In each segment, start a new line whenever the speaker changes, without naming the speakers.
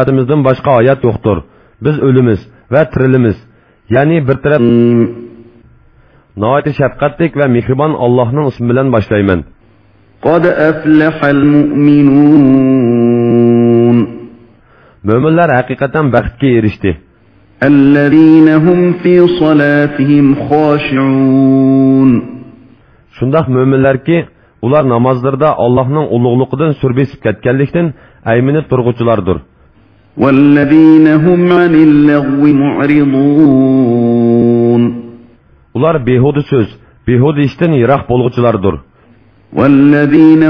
Hayatımızdan başka hayat yoktur. Biz ölümüz ve tirilimiz. Yani bir taraf Nəhayət şəfqətlik və mehriban Allah'ın ismi bilan başlayman.
قد أفلح المؤمنون
Möminlər həqiqətən bəxtə erişdi.
الذين هم في صلاتهم خاشعون
Şundaq möminlər ki, ular namazlarda Allah'ın uluqluğundan sürbesib ketkenlikdən əyminib turğuculardır. Ular behudu söz, behudu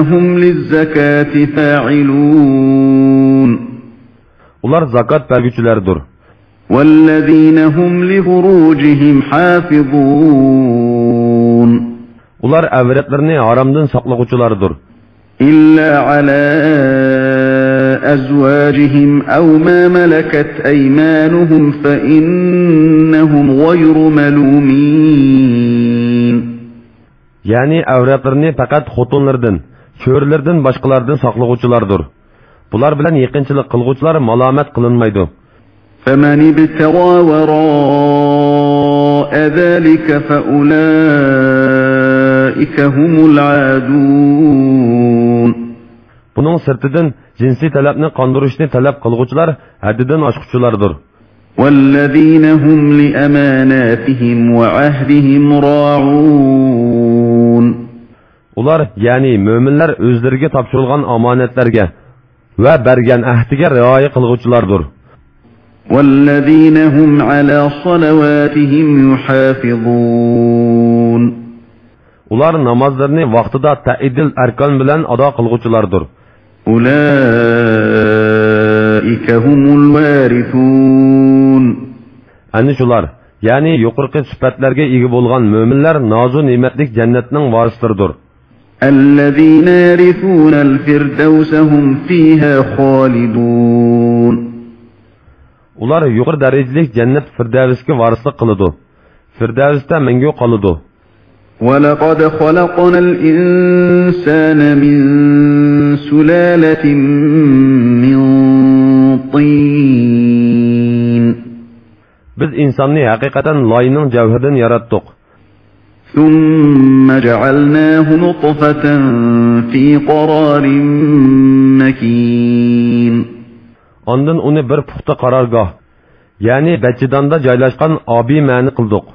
هم للزكاة فاعلون
Ular zakat vergüçülərdir.
والذين هم لفروجهم حافظون
Ular əvretlərini haramdan saqlığuculardır.
إلا على أزواجهم أو ما ملكت أيمانهم فإنهم غير ملومين
Yani əvretlərini faqat xotunlardan, körlərdən başqalardan saqlığuculardır. Bular bilan yaqinchilik qilguvchilar malomat qilinmaydi.
فمن ابتغى وراء ذلك فأولئك هم العادون
Buning sirtidan jinsiy talabni qondirishni talab qilguvchilar haddidan oshquchilardir.
والذين هم لأماناتهم وعهدهم راعون
Ular, ya'ni mo'minlar o'zlariga topshirilgan omonatlarga va bergan ahdiga rioya qilguvchilardir.
والذين هم على صلواتهم يحافظون
Ular namozlarni vaqtida ta'idil arkan bilan ado qilguvchilardir.
أولئك هم الوارثون
shular, ya'ni yuqorqi sifatlarga ega bo'lgan mo'minlar nozu ne'matlik jannatning varislaridir.
الذين يرثون الفردوس هم فيها خالدون
Ular yuqori darajalik jannat Firdavsga varislik qiladi. Firdavsda mangu qoladi.
ولقد خلقنا الإنسان من سلالة من طين.
بز إنساني حقيقة لاينن جوهدن يرتق
ثم جعلناه نطفة في قرار مكين.
عندن اوني بر پخت قرارگاه يعني بچدان دا جايلاشقان آبي مانقلدق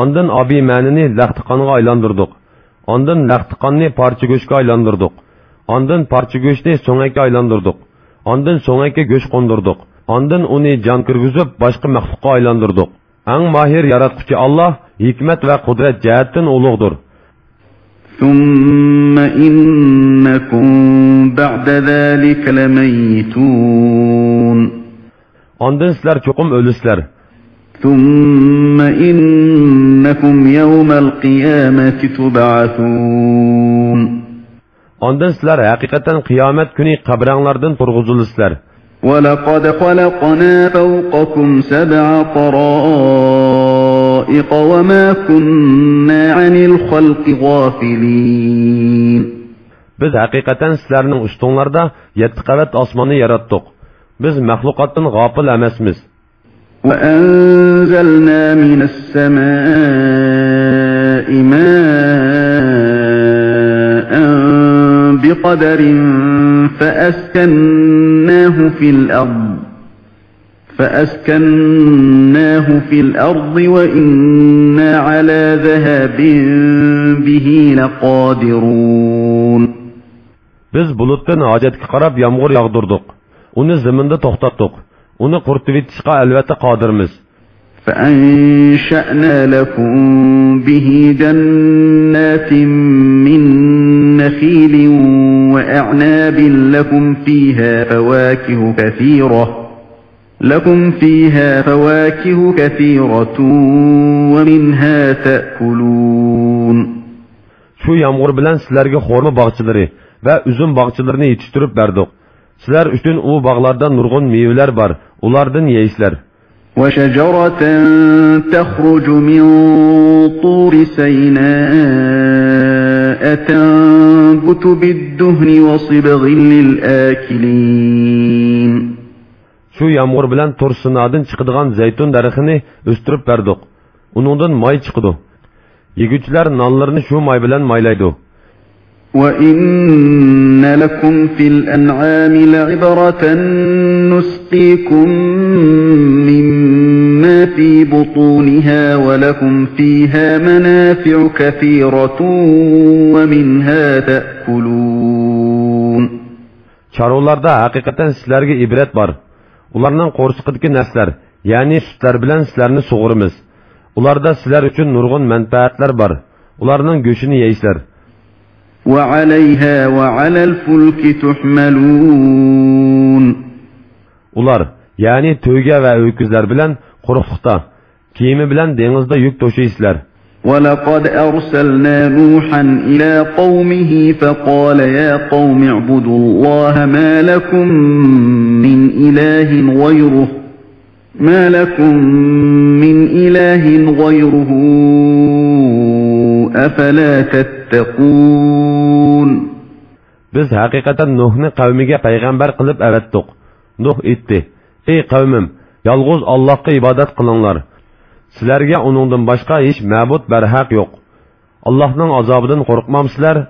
Ondan obi ma'nini laqtiqonga aylantirdik. Ondan laqtiqonni parcha go'shga aylantirdik. Ondan parcha go'shni so'ngakka aylantirdik. Ondan so'ngakka go'sh qo'ndirdik. Ondan uni jon kirgizib boshqa maxluqqa aylantirdik. Ang mahir yaratquchi Alloh hikmat va qudrat jihatdan ulug'dir.
ثم إنكم بعد ذلك لميتون
Ondan sizlar cho'qim o'lisizlar.
ثم إنكم يوم القيامة تبعثون
Ondan sizlar haqiqatan qiyomat kuni qabranglardan turg'uzilisizlar.
ولقد خلقنا فوقكم سبع طرائق وما كنا عن الخلق غافلين
Biz haqiqatan sizlarning ustinglarda 7 qavat osmonni yaratdik. Biz maxluqotdan g'ofil emasmiz.
وأنزلنا من السماء ماء بقدر فأسكناه في الأرض فأسكناه في الأرض وإنا على ذهاب به لقادرون
Biz bulutdan hojatga qarab yomg'ir yog'dirdik. Uni zaminda to'xtatdik. Uni quritib etishga albatta qodirmiz.
فأنشأنا لكم به جنات من نخيل وأعناب لكم فيها فواكه كثيرة لكم فيها فواكه كثيرة ومنها تأكلون
shu yomg'ir bilan sizlarga xo'rma bog'chilari va uzum bog'chilarini yetishtirib berdik sizlar uchun u bog'larda nurg'un mevalar bor ulardan yeysizlar
وشجرة تخرج من طور سيناء تنبت بالدهن وصبغ للآكلين
shu yomg'ir bilan to'rsinodan chiqadigan zaytun daraxtini o'stirib berdik uningdan moy chiqidi yeguvchilar nonlarini shu moy bilan moylaydi
وَإِنَّ لَكُمْ فِي الْأَنْعَامِ لَعِبْرَةً نُسْقِيكُم مِّمَّا فِي بُطُونِهَا وَلَكُمْ فِيهَا مَنَافِعُ كَثِيرَةٌ وَمِنْهَا تَأْكُلُونَ
chorvalarda haqiqatan sizlarga ibrat bor ularning qo'rsiqidagi naslar ya'ni sutlar bilan sizlarni sug'urimiz ularda sizlar uchun nurg'un manfaatlar bor ularning go'shtini yeysizlar
وَعَلَيْهَا وَعَلَى الْفُلْكِ تُحْمَلُونَ.
Ular ya'ni to'yga va ho'kizlar bilan quruqliqda kiyimi bilan dengizda yuk to'shaysizlar.
وَلَقَدْ أَرْسَلْنَا نُوحًا إِلَى قَوْمِهِ فَقَالَ يَا قَوْمِ اعْبُدُوا اللَّهَ مَا لَكُمْ مِنْ إِلَٰهٍ غَيْرُهُ مَا لَكُمْ مِنْ إِلَٰهٍ غَيْرُهُ أَفَلَا تَتَّقُونَ
بز هاکی کات نه قومی که پیغمبر قلب آرده تو نه ایتی ای قومم یاگوز الله قیبادت قلم لار سلر یا اون اوند باشکه ایش معبود بر حق یکو الله نان اذاب دن سلر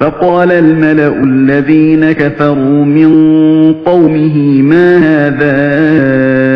فقّال الملاء الذين كفروا من طومه ماذا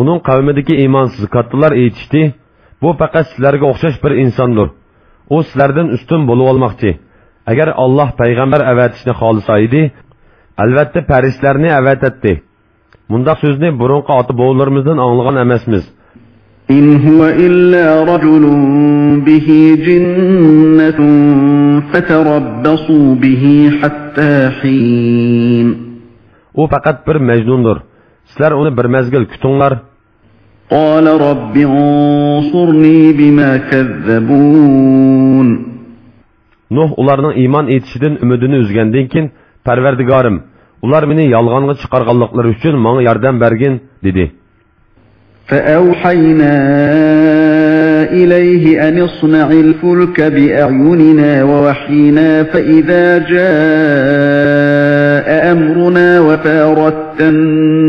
uning qavmidagi iymonsiz kattalar aytishdi bu faqat sizlarga o'xshash bir insondir u sizlardan ustun bo'lib olmoqchi agar alloh payg'ambar avatishni xohlasa edi albatta farishtalarni avatatdi mundoq so'zni burunqi ota bovlarimizdan anglagan emasmiz
إن هو إلا رجل به جنة فتربصوا به حتى حين
u faqat bir majnundir sizlar uni bir mezgil kutinglar
قال رب انصرني بما كذبون
nuh ularning iymon etishidan umidini uzgandan keyin parvardigorim ular meni yolg'onga chiqarganliklari uchun menga yordam bergin dedi
فأوحينا إليه أن اصنع الفلك بأعيننا ووحينا فإذا جاء أمرنا وفاردت النور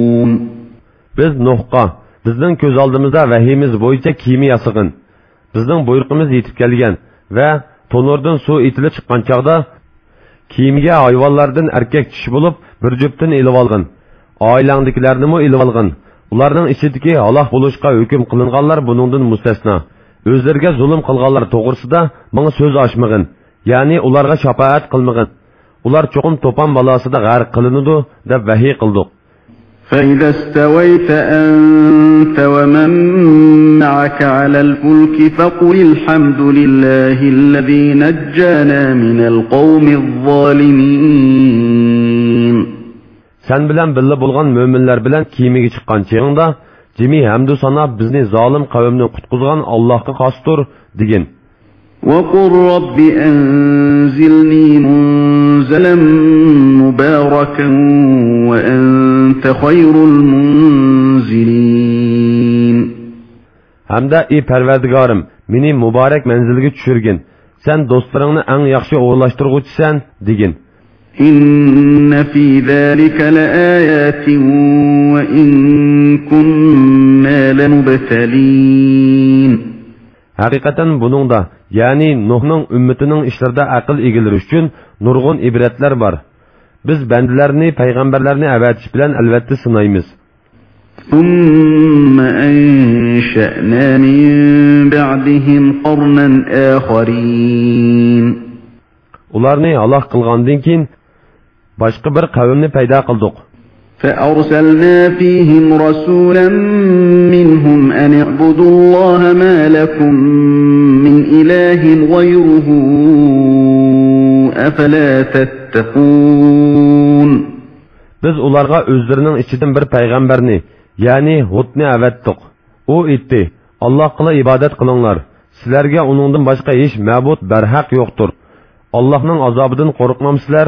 Biz nuhqa bizning ko'z oldimizda vahiyimiz bo'yicha kiyimi yasig'in bizning buyruqimiz yetib kelgan va to'nordan suv etilib chiqqan chog'da kiyimiga hayvonlardan erkak kishi bo'lib bir juptin ilib olgin. Oilangdagilarnimi ilib olgin. Ularning ichidagi halok bo'lishga hukm qilinganlar buningdan mustasno o'zlariga zulm qilganlar to'g'risida menga so'z ochmag'in ya'ni ularga shafoat qilmag'in. Ular cho'qim to'pon balosida g'arq qilinadi deb vahiy qildik.
فإذا استويت أنت ومن معك على الفلك فقل الحمد لله الذي نجانا من القوم الظالمين
Sen bilan birga bo'lgan mo'minlar bilan kiyimiga chiqqan cheg'ingda jimi hamdu sana bizni zolim qavmni qutqizgan Allohga xosdir degin.
وقل رب أنزلني منزلا مباركا وأنت خير المنزلين.
هم دا إي پروردگارم مني مبارك منزلگي چشرگين سن دوسترانını ان يخشي اولاشترغوچ سن دیگين
إن في ذلك لآيات وإن كنا لنبتلين
haqiqatan buningda ya'ni nuhning ummatining ishlarida aql egalari uchun nurg'un ibratlar bor biz bandalarni payg'ambarlarni avatish bilan albatta sinaymiz
ثم أنشأنا من بعدهم قرنا آخرين
ularni halok qilgandan keyin boshqa bir qavmni paydo qildik
فأرسلنا فيهم رسولا منهم أن اعبدوا الله ما لكم من إله غيره أفلا تتقون
biz ularga o'zlarining ichidan bir payg'ambarni ya'ni hudni avatdiq u aytdi allohga ibodat qilinglar sizlarga uningdan boshqa hech ma'bud barhaq yo'qdir allohning azobidan qo'rqmamsizlar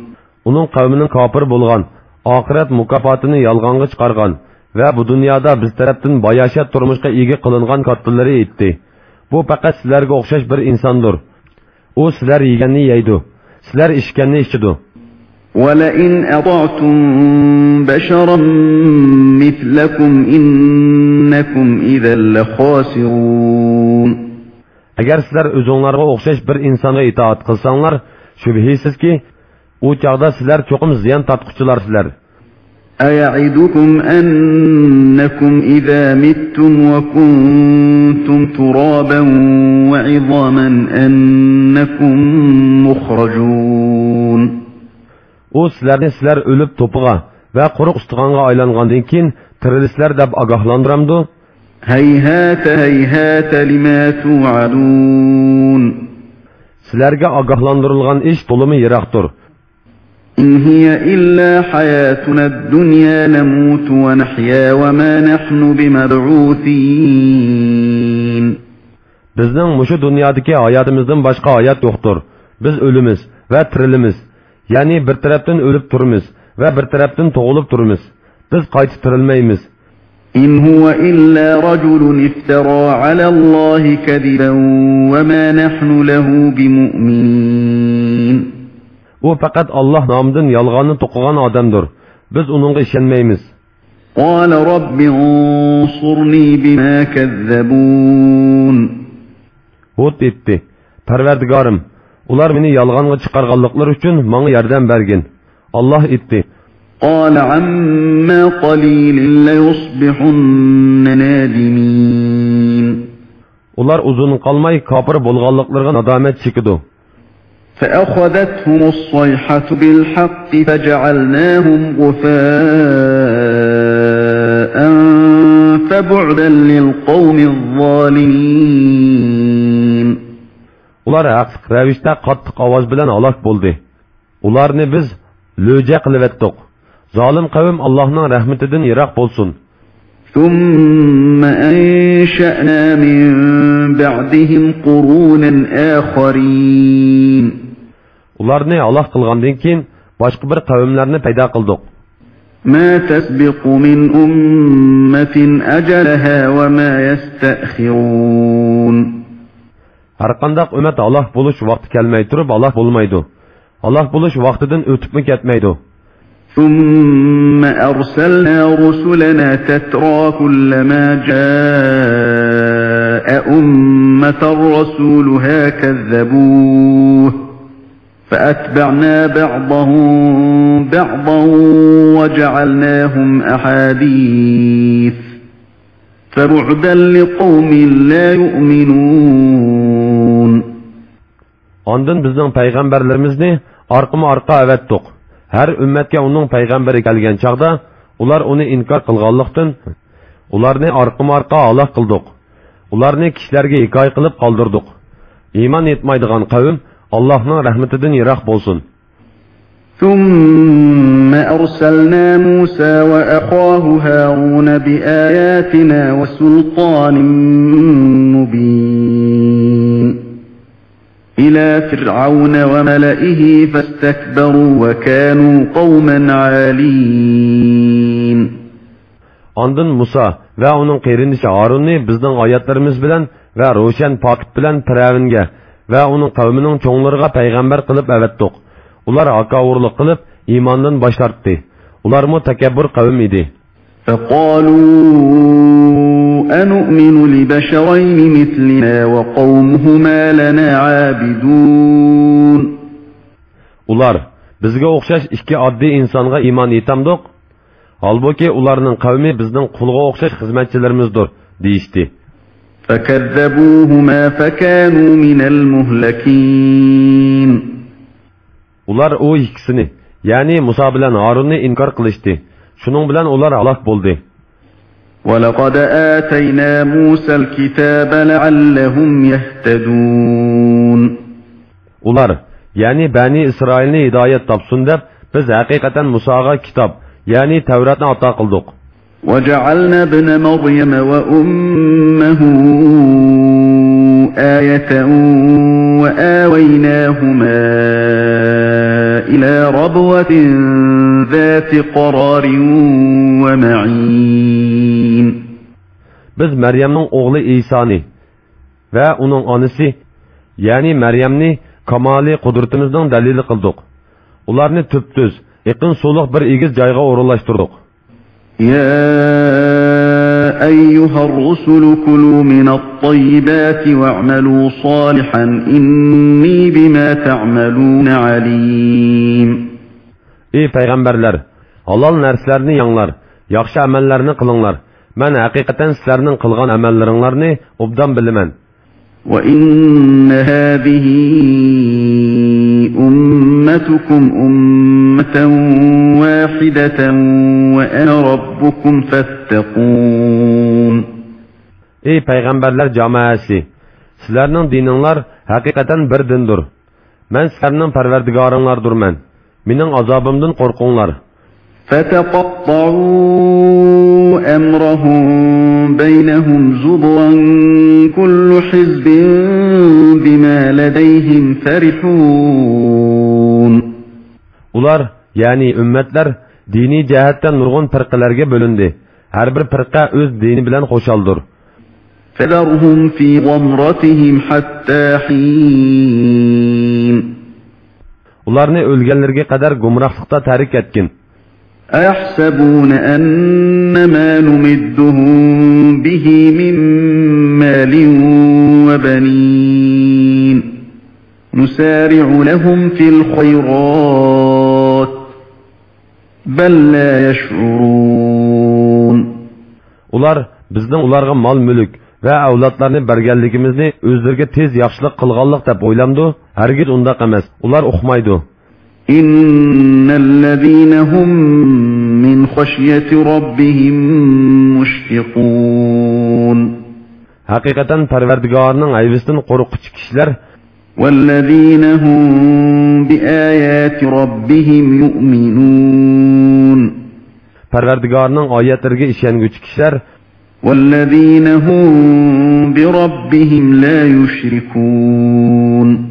uning qavmining kofir bo'lgan oxirat mukofotini yolg'onga chiqargan va bu dunyoda biz tarafdan bayashat turmushga ega qilingan kattalari aytdi bu faqat sizlarga o'xshash bir insondir u sizlar yeganni yeydi sizlar ichganni ichidi
ولئن أطعتم بشرا مثلكم إنكم إذا لخاسرون
agar sizlar o'zinglarga o'xshash bir insonga itoat qilsanglar shubhisizki u chog'da sizlar cho'qim ziyon tortquchilarsizlar
أيعدكم أنكم إذا متم وكنتم ترابا وعظاما أنكم مخرجون
u sizlarni sizlar o'lib to'piga va quruq ustixonga aylangandan keyin tirilisizlar deb ogohlantiramdi
هيهات هيهات لما توعدون
sizlarga ogohlantirilgan ish to'limi yiroqdir
إن هي إلا حياتنا الدنيا نموت ونحيا وما نحن بمبعوثين.
بزن مشو دنيا دكي آيات مزن باشقا آيات يخطر بز ölümüz ve tirilimiz yani bir taraftan ölüp turumuz ve bir taraftan doğulup turumuz biz
إن هو إلا رجل افترى على الله كذبا وما نحن له بمؤمنين.
u faqat olloh nomidan yolg'onni to'qigan odamdir biz uningga ishonmaymiz
قال رب انصرني بما كذبون
hud aytdi parvardigorim ular meni yolg'onga chiqarganliklari uchun manga yordam bergin olloh aytdi
قال عما قليل ليصبحن نادمين
ular uzun qolmay kofir bo'lganliklariga nadomat chekidi
فأخذتهم الصيحة بالحق فجعلناهم غفاء فبعدا للقوم الظالمين
ular haqliq ravishda qattiq ovoz bilan halok bo'ldi ularni biz lo'ja qilivetdik zolim qavm allohning rahmatidan yiroq bo'lsin
ثم أنشأنا من بعدهم قرونا آخرين
ularni Alloh qilgandan keyin boshqa bir qavmlarni paydo qildik.
ما تسبق من أمة أجلها وما يستأخرون
أرقندق أمة الله بلوش وقت كلمي ترب الله بلميدو الله بلوش وقت دن أتب مكتميدو
ثم أرسلنا رسلنا تترى كلما جاء أمة الرسولها كذبوه فأتبعنا بعضهم بعضا وجعلناهم أحاديث فبعدا لقوم لا يؤمنون
Ondan bizning payg'ambarlarimizni orqama-orqa avatdiq. Har ummatga uning payg'ambari kelgan chaqda ular uni inkor qilganlikdan ularni orqama-orqa halok qildik. Ularni kishilarga hikoya qilib qoldirdik. Iymon etmaydigan qavm Allohning rahmatidan yiroq bo'lsin.
ثم أرسلنا موسى وأخاه هارون بآياتنا وسلطان مبين إلى فرعون وملئه فاستكبروا وكانوا قوما عالين
Ondan Musa va uning qerinishi Harunni bizning oyatlarimiz bilan va ro'shan pokit bilan Firavunga va uning qavmining cho'nglariga payg'ambar qilib avatdiq. Ular haqovurlik qilib iymondan bosh tortdi. Ularmi takabbur qavm edi.
فقالوا أنؤمن لبشرين مثلنا وقومهما لنا عابدون
Ular bizga o'xshash ikki oddiy insonga iymon etamdiq. Holbuki ularning qavmi bizning qulga o'xshash xizmatchilarimizdir, deyishdi.
فكذبوهما فكانوا من المهلكين
Ular o ikkisini, ya'ni Musa bilan Harunni inkor qilishdi. Shuning bilan ular halok bo'ldi.
ولقد آتينا موسى الكتاب لعلهم يهتدون
Ular, ya'ni Bani Isroilni hidoyat topsin deb biz haqiqatan Musoga kitob, ya'ni Tavratni ato qildik.
وجعلنا ابن مريم وأمه آية وآويناهما إلى ربوة ذات قرار ومعين
Biz Maryamning o'g'li Isoni va uning onasi, ya'ni Maryamni kamoli qudratimizning dalili qildik. Ularni tubtuz, yaqin suluq bir egiz joyga o'rinlashtirdik.
يا أيها الرسل كلوا من الطيبات واعملوا صالحا إني بما تعملون عليم
Ey payg'ambarlar, halol narsalarni yanglar, yaxshi amallarni qilinglar. Men haqiqatan sizlarning qilgan amallaringlarni obdan bilaman.
وإن هذه أمتكم أمة واحدة وأنا ربكم فاتقون
Ey payg'ambarlar jamoasi, sizlarning dininglar haqiqatan bir dindir. Men sizlarning parvardigoringlardurman. Mening azobimdan qo'rqinglar.
فتقطعوا أمرهم بينهم زبرا كل حزب بما لديهم فرحون
Ular, ya'ni ummatlar diniy jihatdan nurg'un firqalarga bo'lindi. Har bir firqa o'z dini bilan xo'shaldir.
فذرهم في غمرتهم حتى حين
Ularni o'lganlarga qadar gumrohlikda tarik etgin.
أيحسبون أن ما نمدهم به من مال وبنين نسارع لهم في الخيرات بل لا يشعرون
Ular bizning ularga mol mulk va avlodlarni berganligimizni o'zlariga tez yaxshilik qilganlik deb o'ylamdi. Hargiz undaq emas. Ular uqmaydi.
إن الذين هم من خشية ربهم مشفقون
حقيقة فروردگارنا عيبستن قرقش كشلر
والذين هم بآيات ربهم يؤمنون
فروردگارنا آيات رجع إشيان كشلر
والذين هم بربهم لا يشركون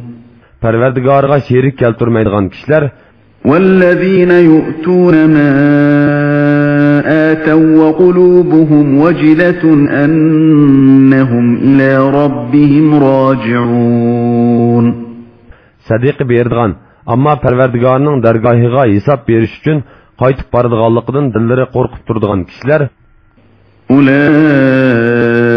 Parvardigorga sherik keltirmaydigan kishilar
والذين يؤتون ما آتوا وقلوبهم وجلة أنهم إلى ربهم راجعون
sadiq berdigan, ammo Parvardigorning dargohiga hisob berish uchun qaytib boradiganligidan dillari qo'rqib turadigan kishilar
أولئك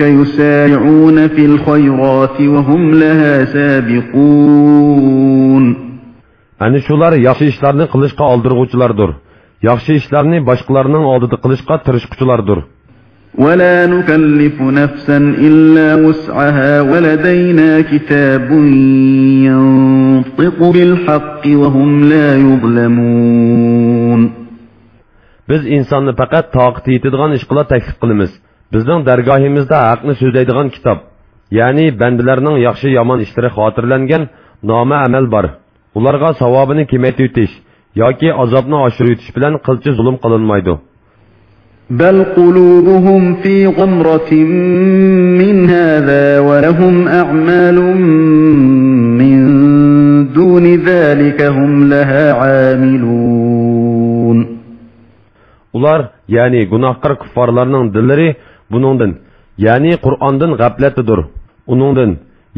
يسارعون في الخيرات وهم لها سابقون
Ani shular yaxshi ishlarni qilishga oldirg'uvchilardir. Yaxshi ishlarni boshqalarning oldida qilishga tirishquchilardir.
ولا نكلف نفسا إلا وسعها ولدينا كتاب ينطق بالحق وهم لا يظلمون
Biz insonni faqat toqat yetadigan ish qila taklif qilamiz. Bizning dargohimizda haqni so'zlaydigan kitob, ya'ni bandalarning yaxshi yomon ishlari xotirlangan noma amal bor. Ularga savobini kamaytirish yoki azobni oshirib o'tish bilan qilchi zulm qilinmaydi.
بل قلوبهم في غمرة من هذا ولهم أعمال من دون ذلك هم لها عاملون
Ular, ya'ni gunohkor kuffarlarning dillari buningdan, ya'ni Qur'ondan g'aflatlidir. Uningdan,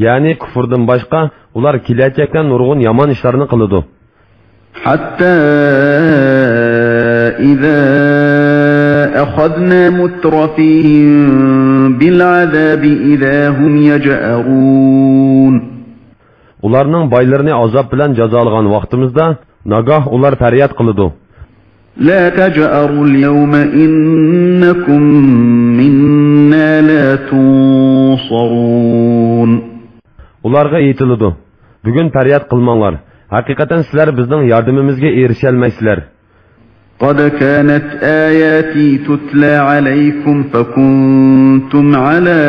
ya'ni kufrdan boshqa ular kelajakda nurg'un yomon ishlarni qiladi.
حتى إذا أخذنا مترفيهم بالعذاب إذا هم يجأرون
Ularning boylarini azob bilan jazolagan vaqtimizda nagah ular faryod qiladi.
لا تجأروا اليوم إنكم منا لا تنصرون
ولارغا ايتيلدو بүгүн фарият кылмаңлар حقيقةً силер биздин ярдымымызга эришелмейсилер
قد كانت آياتي تتلى عليكم فكنتم على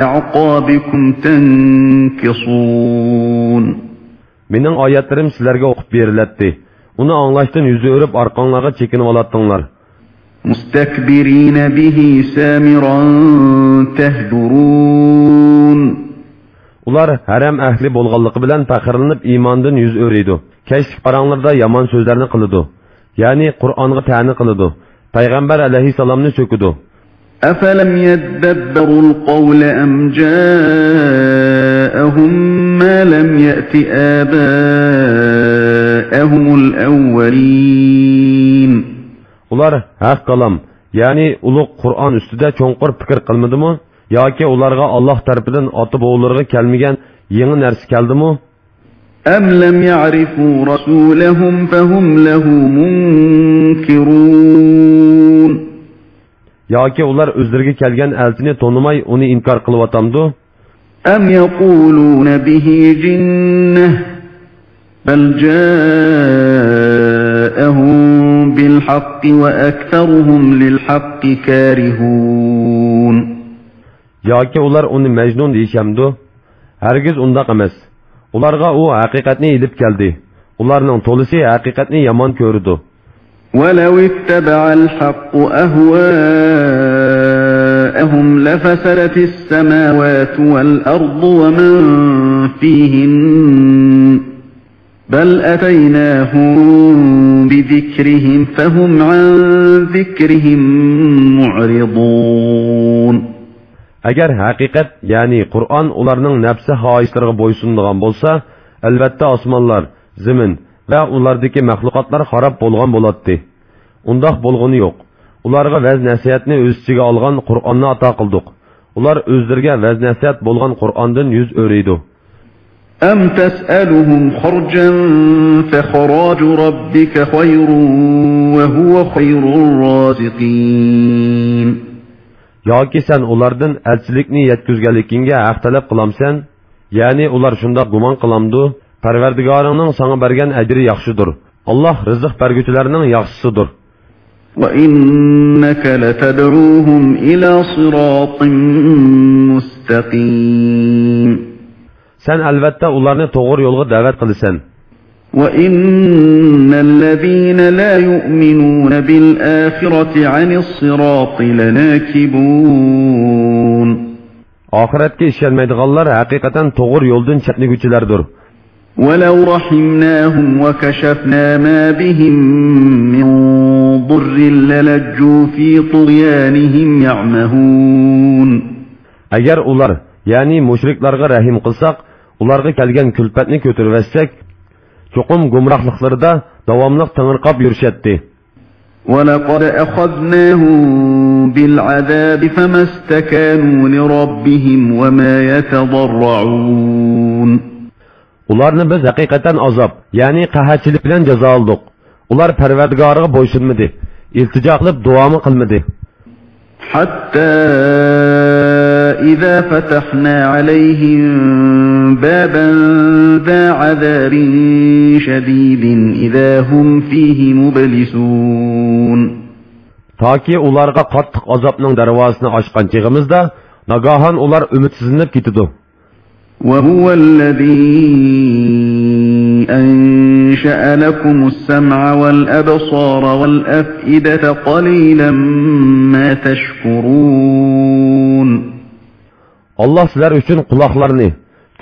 أعقابكم تنكصون.
من آياتهم سلرگه أخبار لاتي. Onu anlaştın yüzü örüp arkanlara çekinip alattınlar.
Müstekbirine bihi samiran tehdurun.
Ular hərəm əhli bolğanlığı bilən fəxrlənib imandan yüz öyrəydi. Kəşf aranlarda yaman sözlərini qılıdı. Yəni Qur'anı təni qılıdı. Peyğəmbər əleyhissalamını söküdü.
Əfələm yəddəbbərul qavlə əm cəəə جاءهم ما لم يأت آباءهم الأولين
Ular haq qalam, ya'ni ulug' Qur'on ustida cho'nqur fikr qilmadimi yoki ularga Alloh tarafidan otib o'g'illarga kelmagan yangi narsa keldimi?
أم لم يعرفوا رسولهم فهم له منكرون
yoki ular o'zlariga kelgan elchini tonimay uni inkor qilyaptamdi?
أم يقولون به جنة بل جاءهم بالحق وأكثرهم للحق كارهون
yoki ular uni majnun deyishamdi? Hargiz undaq emas. Ularga u haqiqatni ilib keldi. Ularning to'lisi haqiqatni yomon ko'rdi.
ولو اتبع الحق أهواءهم لفسدت السماوات والأرض ومن فيهن بل أتيناهم بذكرهم فهم عن ذكرهم معرضون
Agar haqiqat, ya'ni Qur'on ularning nafsi xohishlariga bo'ysunadigan bo'lsa, albatta osmonlar, zamin va ulardagi maxluqotlar xarob bo'lgan bo'ladi. Undoq bo'lg'ini yo'q. Ularga vaz nasihatni o'z ichiga olgan Qur'onni ato qildik. Ular o'zlariga vaz nasihat bo'lgan Qur'ondan yuz o'raydi.
أم تسألهم خرجا فخراج ربك خير وهو خير الرازقين
yoki sen ulardan elchilikni yetkazganligingga haq talab qilamsan ya'ni ular shundoq gumon qilamdi parvardigoringning sanga bergan ajri yaxshidir alloh rizq berguvchilarning yaxshisidir
وإنك لتدعوهم إلى صراط مستقيم
sen albatta ularni to'g'ri yo'lga da'vat qilasan
وإن الذين لا يؤمنون بالآخرة عن الصراط لناكبون
oxiratga ishonmaydiganlar haqiqatan to'g'ri yo'ldan chetnaguvchilardir
ولو رحمناهم وكشفنا ما بهم من ضر للجوا في طغيانهم يعمهون.
اگر اولار یعنی مشرکلارغا رحم قلساق اولارغا келген күлпәтне көтөрөвсек чоқум гумрахлыкларда давамлык тыңырқап yürüşәтти
ولقد أخذناهم بالعذاب فما استكانوا لربهم وما يتضرعون.
Ularni biz haqiqatan azob ya'ni qahatchilik bilan jazo oldik ular parvardigoriga bo'ysunmadi iltijo qilib duomi qilmadi
حتى إذا فتحنا عليهم بابا ذا عذاب شديد إذا هم فيه مبلسون
Taki ularga qattiq azobning darvozasini ochgan chig'imizda nagahan ular umidsizlanib ketidi.
وهو الذي أنشأ لكم السمع والأبصار والأفئدة قليلا ما تشكرون
الله سلر üçün kulaklarını,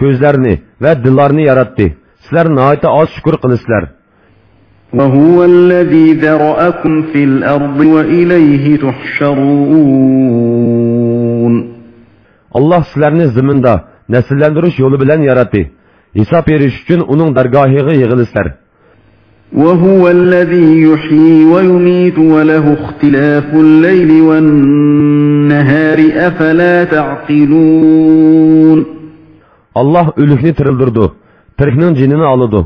gözlerini ve dillerini yarattı. Sizler nihayete az şükür kılıslar.
وهو الذي ذرأكم في الأرض وإليه تحشرون
الله سلرني زمنده nasllantirish yo'li bilan yaratdi. Hisob berish uchun uning dargohiga yig'ilisizlar.
وهو الذي يحيي ويميت وله اختلاف الليل والنهار أفلا تعقلون
Allah o'likni tirildirdi, tirikning jinini oladi.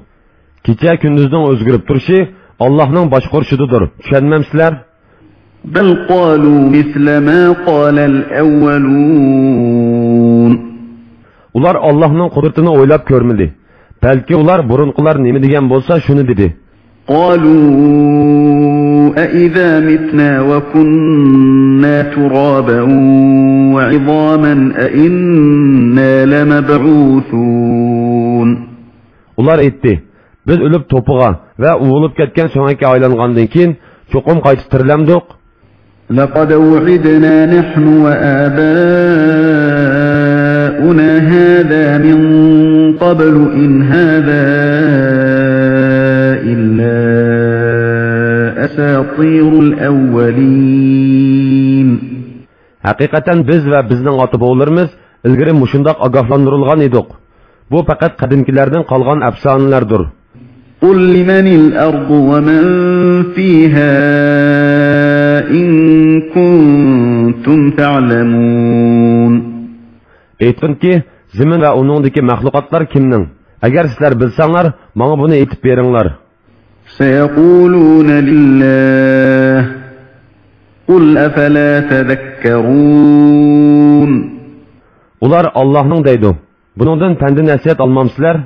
Kecha kunduzning o'zgarib turishi Allohning boshqarishidir. Tushunmamsizlar?
بل قالوا مثل ما قال الأولون
Ular Allohning qudratini o'ylab ko'rmadi. Balki ular burunqilar nima degan bo'lsa, shuni dedi.
قالوا أئذا متنا وكنا ترابا وعظاما أئنا لمبعوثون
Ular aytdi: Biz o'lib to'piga va uvilib ketgan so'ngakka aylangandan keyin cho'qim qaytib tirilamdiq.
لقد وعدنا نحن وآباؤنا يأتنا هذا من قبل إن هذا إلا أساطير الأولين.
حقيقة بز و بزنن قطب اولرمز ازگری مشندق اگهلان نرلغان ایدوق بو فقط قدم قدمکلردن قلغان افسانلردور
قل لمن الأرض ومن فيها ان كنتم تعلمون.
Aytqinki, zimin va uningdagi mahluqotlar kimning? Agar sizlar bilsanglar, menga buni aytib beringlar.
سيقولون لله قل أفلا تذكرون
Ular Allohning deydi. Buningdan pandi nasihat olmamsizlar?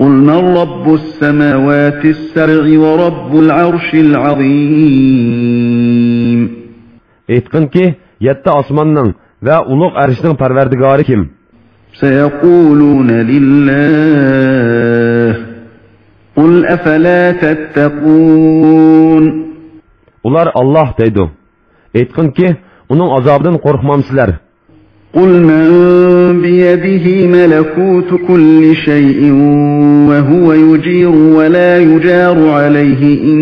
قل من رب السماوات السبع ورب العرش العظيم
Aytqinki, yetti osmonning va ulug' arshning parvardigori kim?
سيقولون لله قل أفلا تتقون
Ular Alloh deydi. Aytqinki, uning azobidan qo'rqmamsizlar.
قل من بيده ملكوت كل شيء وهو يجير ولا يجار عليه إن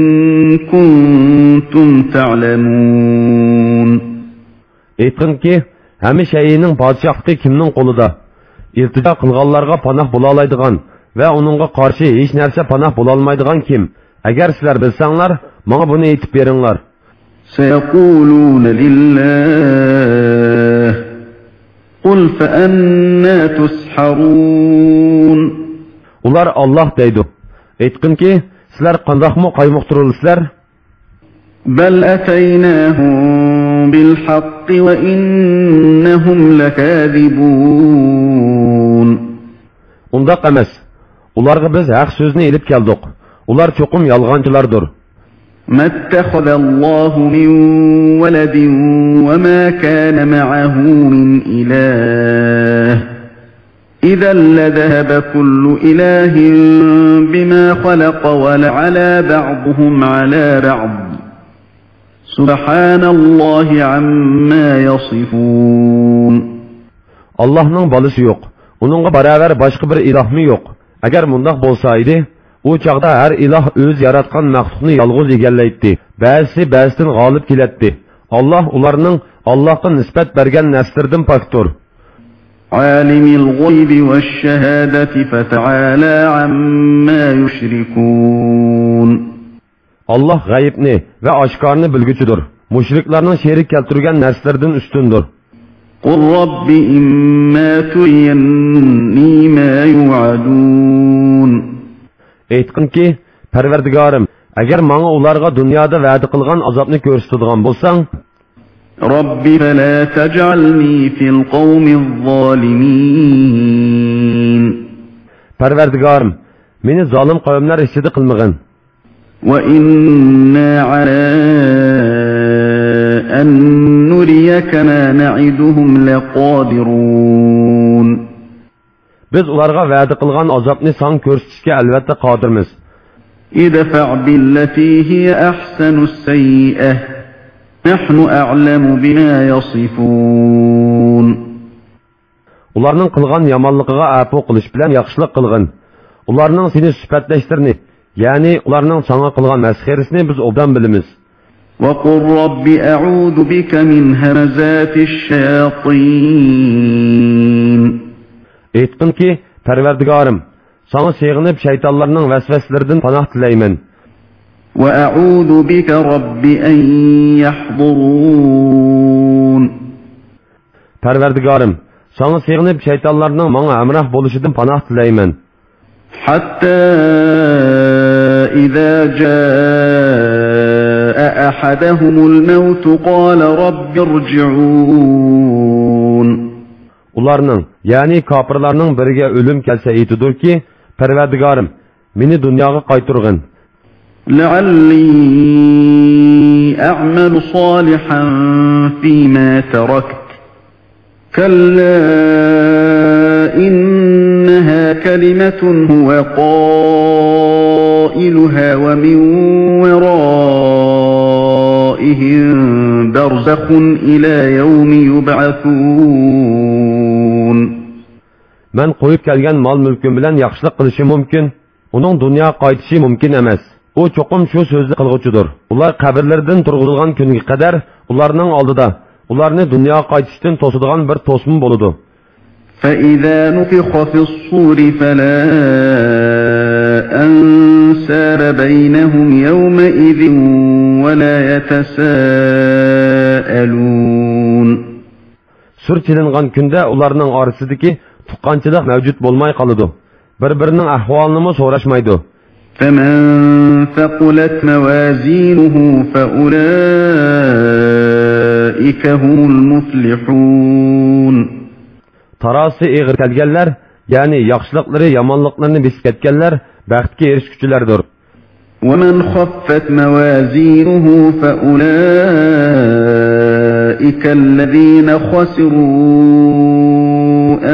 كنتم تعلمون
Aytqinki, hamma shayning podshohligi kimning qo'lida? İltijo qilganlarga panoh bo'la oladigan va uningga qarshi hech narsa panoh bo'la olmaydigan kim? Agar sizlar bilsanglar, menga buni aytib beringlar.
سيقولون لله قل فأنا تسحرون
Ular Alloh deydi. Aytqinki, sizlar qandoqmi qaymoqtirilsizlar?
بل أتيناهم بالحق وإنهم لكاذبون
Undaq emas. Ularga biz haq so'zni elib keldik. Ular cho'qim yolg'onchilardir.
ما اتخذ الله من ولد وما كان معه من إله إذا لذهب كل إله بما خلق ولعلى بعضهم على بعض سبحان الله عما يصفون
Allohning bolasi yo'q. Uningga baravar boshqa bir ilohmi yo'q. Agar mundaq bo'lsa edi, u chaqda har iloh o'z yaratgan maxluqni yolg'iz egallaydi. Ba'zi ba'zidan g'olib keladi. Alloh ularning Allohga nisbat bergan nasrdan pokdir.
عالم الغيب والشهادة فتعالى عما يشركون
Alloh g'ayibni va oshkorni bilguchidir. Mushriklarning sherik keltirgan narsalardan ustundir.
قل رب إما تريني ما يوعدون
Aytqinki, Parvardigorim, agar menga ularga dunyoda va'da qilgan azobni ko'rsatadigan bo'lsang,
رب فلا تجعلني في القوم الظالمين
parvardigorim meni zolim qavmlar ichida qilmag'in
وإنا على أن نريك ما نعدهم لقادرون
biz ularga va'da qilgan azobni san ko'rsatishga albatta qodirmiz
ادفع بالتي هي أحسن السيئة نحن أعلم بما يصفون
ularning qilgan yomonligiga afu qilish bilan yaxshilik qilg'in ularning seni sifatlashtirini ya'ni ularning sanga qilgan masxirisini biz obdan bilamiz
وقل رب أعوذ بك من همزات الشياطين
aytqinki parvardigorim sanga seg'inib shaytonlarning vasvasalaridan panoh tilayman
وأعوذ بك رب أن يحضرون
parvardigorim sanga seg'inib shaytonlarning manga amroh bo'lishidan panoh tilayman
حتى إذا جاء أحدهم الموت قال رب ارجعون
ularning ya'ni kofirlarning biriga o'lim kelsa aytidurki parvardigorim meni dunyoga qayturg'in
لعلي أعمل صالحا فيما تركت كلا إنها كلمة هو قائلها ومن ورائهم برزخ إلى يوم يبعثون
man qo'yib kelgan mol mulkim bilan yaxshilik qilishi mumkin uning dunyoga qaytishi mumkin emas u cho'qim shu so'zni qilg'uchidir ular qabrlaridan turg'izilgan kunga qadar ularning oldida ularni dunyoga qaytishdan to'sadigan bir to'sma bo'ladi
فإذا نفخ في الصور فلا أنسار بينهم يومئذ ولا يتساءلون.
سورة لنغان كندا أولارنان أرسدك تقانت لك موجود بولماي قلدو بربرنا أحوالنا مصورة سورش
فمن ثقلت موازينه فأولئك هم المفلحون.
Tarosi eg'ir kelganlar ya'ni yaxshiliklari yomonliklarini besib ketganlar baxtga erishguchilardir
ومن خفت موازينه فأولئك الذين خسروا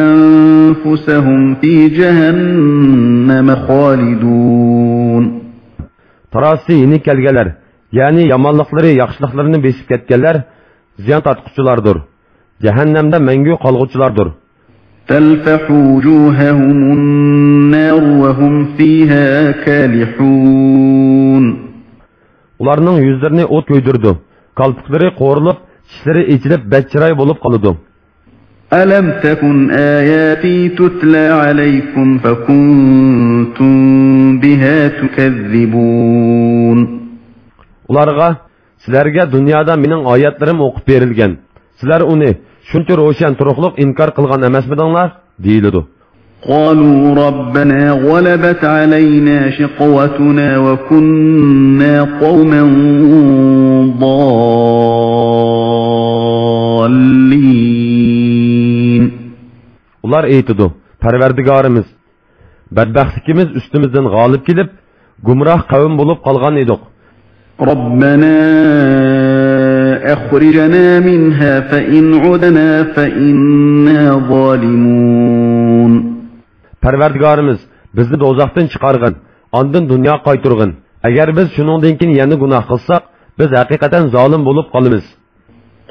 أنفسهم في جهنم خالدون
tarosi yeni kelganlar ya'ni yomonliklari yaxshiliklarini besib ketganlar ziyon tortquchilardir jahannamda mangu qolg'uchilardir
تلفح وجوههم النار وهم فيها كالحون
ularning yuzlarini o't ko'ydirdi qalpiqlari qo'rilib tishlari echilib badchiroy bo'lib qoladi
ألم تكن آياتي تتلى عليكم فكنتم بها تكذبون
ularga sizlarga dunyoda mening oyatlarim o'qib berilgan sizlar uni shuncha ro'shan turuqliq inkor qilgan emasmidinglar deyiladi
قالوا ربنا غلبت علينا شقوتنا وكنا قوما ضالين
ular aytidi parvardigorimiz badbaxtligimiz ustimizdan g'olib kelib gumroh qavm bo'lib qolgan edik
ربنا أخرجنا منها فإن عدنا فإنا ظالمون
parvardigorimiz bizni do'zaxdan chiqarg'in ondin dunyo qayturg'in agar biz shuningdan keyin yana gunoh qilsak biz haqiqatan zolim bo'lib qolamiz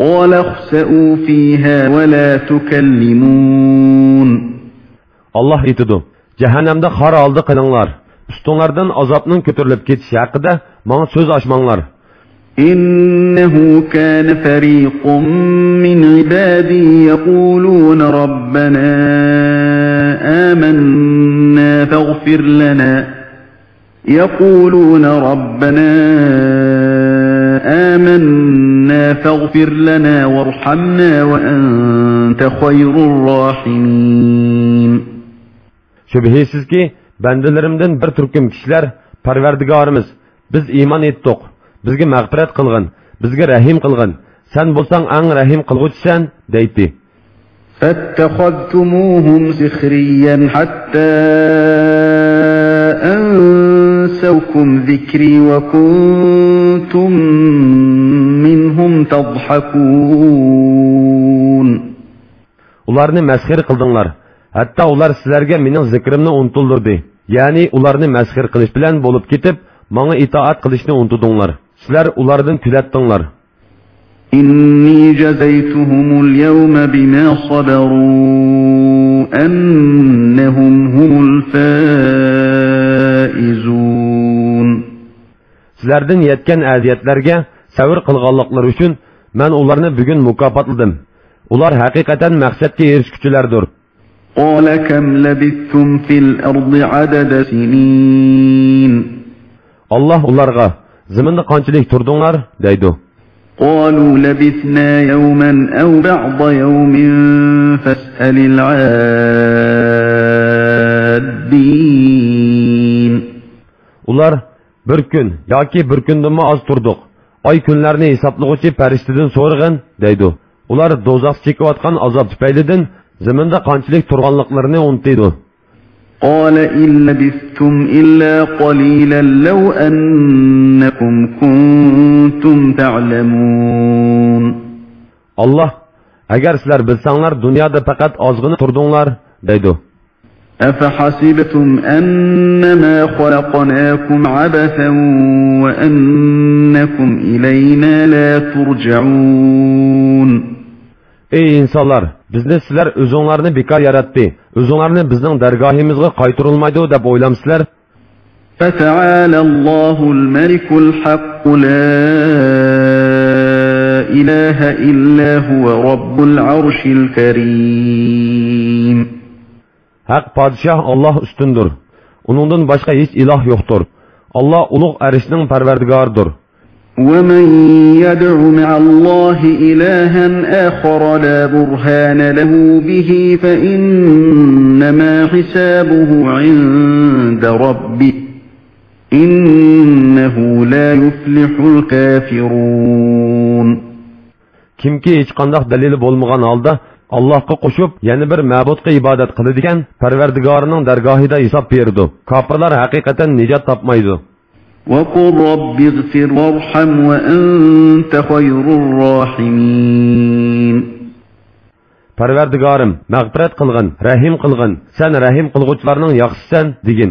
قال اخسئوا فيها ولا تكلمون
alloh aytidi jahannamda xor oldi qilinglar ustinglardan azobning ko'tarilib ketishi haqida manga so'z ochmanglar
إنه كان فريق من عبادي يقولون ربنا آمنا فاغفر لنا. يقولون ربنا آمنا فاغفر لنا وارحمنا وأنت خير الراحمين.
Shubhisizki bandalarimdan bir turkum kishilar parvardigorimiz biz iymon etdik bizga mag'firat qilg'in bizga rahim qilg'in Sen bo'lsang ang rahim qilg'uchisan, deydi.
فاتخذتموهم سخريا حتى أنسوكم ذكري وكنتم منهم تضحكون
Ularni masxir qildinglar. Hatto ular sizlarga mening zikrimni unutildirdi. Ya'ni ularni masxir qilish bilan bo'lib ketib, menga itoat qilishni unutdinglar. Sizlar ulardan kulatdinglar.
إني جزيتهم اليوم بما صبروا أنهم هم الفائزون
Sizlardan yetgan aziyatlarga savr qilganliklari uchun men ularni bugun mukofotladim. Ular haqiqatan maqsadga erishguchilardir.
قال كم لبثتم في الأرض عدد سنين
Alloh ularga zaminda qanchalik turdinglar deydi.
قالوا لبثنا يوما أو بعض يوم فاسأل العادين
Ular bir kun yoki bir kundan oz turdik. Oy kunlarni hisoblag'uchi farishtadan so'rag'in deydi. Ular do'zax chekayotgan azob tufaylidan zaminda qanchalik turganliklarini unutdi.
قال إن لبثتم إلا قليلا لو أنكم كنتم تعلمون
Allah agar sizlar bilsanglar dunyoda faqat ozgina turdinglar deydi.
أفحسبتم أنما خلقناكم عبثا وأنكم إلينا لا ترجعون
Ey insonlar, bizni sizlar o'zinglarni bekor yaratdi. O'zinglarni bizning dargohimizga qaytarilmaydi deb o'ylamsizlar?
فتعالى الله الملك الحق لا إله إلا هو رب العرش الكريم
Haq podshoh Alloh ustundir. Uningdan boshqa hech iloh yo'qdir. Alloh ulug' arishning parvardigoridir.
ومن يدع مع الله إلها آخر لا برهان له به فإنما حسابه عند ربه إنه لا يفلح الكافرون
كم كي إيش قندق دليل بولمغان عالده الله قوشوب يعني بر مابود قي عبادت قلدكن پروردگارنان درگاهي دا حساب بيردو كافرلار حقيقتن نجات تبميدو
وقل رب اغفر وارحم وأنت خير الراحمين
Parvardigorim, mag'firat qilgin, rahim qilgin. Sen rahim qilguvchilarning yaxshisisan, degin.